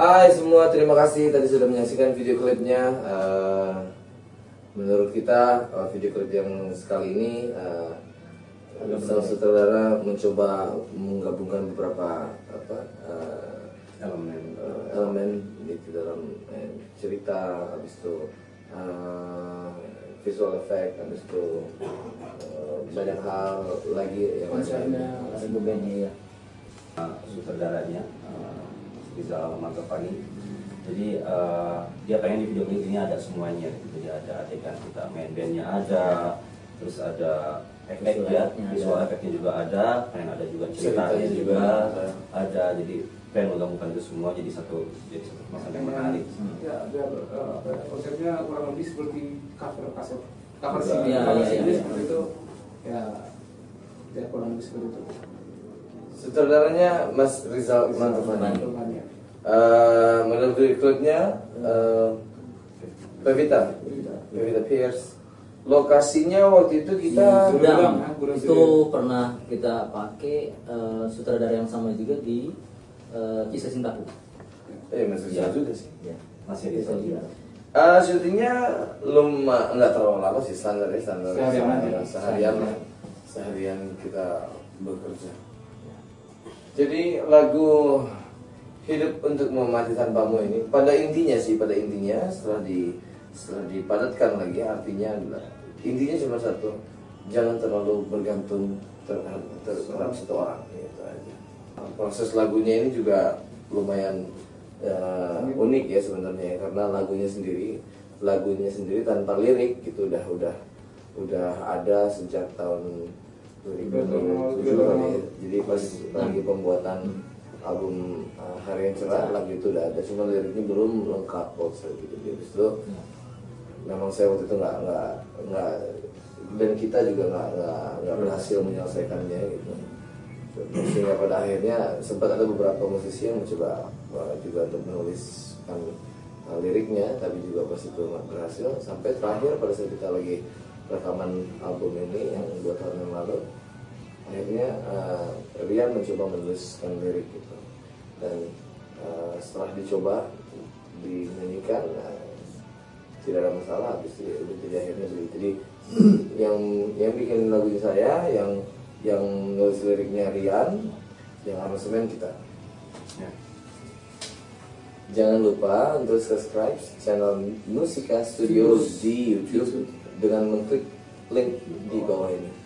Hai semua, terima kasih tadi sudah menyaksikan video klipnya. Eh, menurut kita eh, video klip yang sekali ini uh, sang sutradara mencoba menggabungkan beberapa apa eh, elemen. eh, elemen di dalam eh, cerita, habis itu eh, visual effect, habis itu eh, banyak hal lagi yang konsepnya ada ya. Uh, sutradaranya uh, Rizal Mantopani jadi uh, dia pengen di video klip ini ada semuanya gitu. jadi ada adegan kita main bandnya ada terus ada efek ya visual ada. efeknya juga ada pengen ada juga ceritanya juga juga ada. ada jadi pengen menggabungkan itu semua jadi satu jadi satu kemasan yang menarik Ya, biar ya, konsepnya kurang lebih seperti cover kaset. Cover CD, iya, CD iya. seperti itu. Ya, biar kurang lebih seperti itu. Sutradaranya Mas Rizal. Teman-temannya. Eh, menurut klipnya eh, Pevita, Pevita. Pierce. Lokasinya waktu itu kita di Gudang, gudang ya, itu pernah kita pakai eh, sutradara yang sama juga di eh, kisah cintaku eh Mas Rizal Iya. juga sih. ya masih di Kisah sini cintaku. Eh, syutingnya luma nggak terlalu lama sih standar ya standar Seharian seharian seharian kita bekerja. Jadi lagu hidup untuk memati tanpamu ini pada intinya sih pada intinya setelah di setelah dipadatkan lagi artinya adalah intinya cuma satu jangan terlalu bergantung terhadap, terhadap satu orang gitu aja. Proses lagunya ini juga lumayan eh, unik ya sebenarnya karena lagunya sendiri lagunya sendiri tanpa lirik gitu udah udah udah ada sejak tahun 2007 kali jadi pas lagi pembuatan album uh, Hari yang Cerah lagu itu udah ada cuma liriknya belum lengkap saya gitu. Jadi itu memang saya waktu itu nggak nggak nggak dan kita juga nggak nggak berhasil menyelesaikannya gitu. Sehingga pada akhirnya sempat ada beberapa musisi yang mencoba uh, juga untuk menuliskan uh, liriknya tapi juga pas itu nggak berhasil. Sampai terakhir pada saat kita lagi rekaman album ini yang dua tahun lalu akhirnya uh, Rian mencoba menuliskan lirik gitu dan uh, setelah dicoba dinyanyikan uh, tidak ada masalah habis itu ya jadi akhirnya beli. Jadi yang yang bikin lagu saya yang yang nulis liriknya Rian yang aransemen kita. Ya. jangan lupa untuk subscribe channel Musika Studios di YouTube dengan mengklik link di bawah ini